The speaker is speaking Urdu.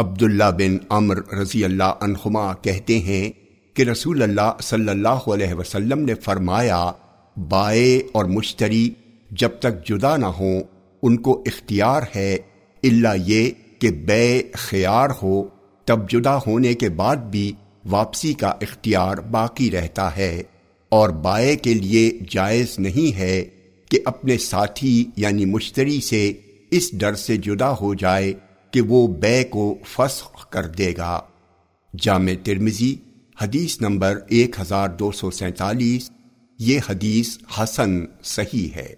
عبداللہ بن عمر رضی اللہ عنہما کہتے ہیں کہ رسول اللہ صلی اللہ علیہ وسلم نے فرمایا، بائے اور مشتری جب تک جدا نہ ہوں، ان کو اختیار ہے اللہ یہ کہ بے خیار ہو، تب جدا ہونے کے بعد بھی واپسی کا اختیار باقی رہتا ہے۔ اور بائے کے لیے جائز نہیں ہے کہ اپنے ساتھی یعنی مشتری سے اس ڈر سے جدا ہو جائے کہ وہ بے کو فسخ کر دے گا۔ جامع ترمزی حدیث نمبر ایک ہزار دو سو سینتالیس، یہ حدیث حسن صحیح ہے۔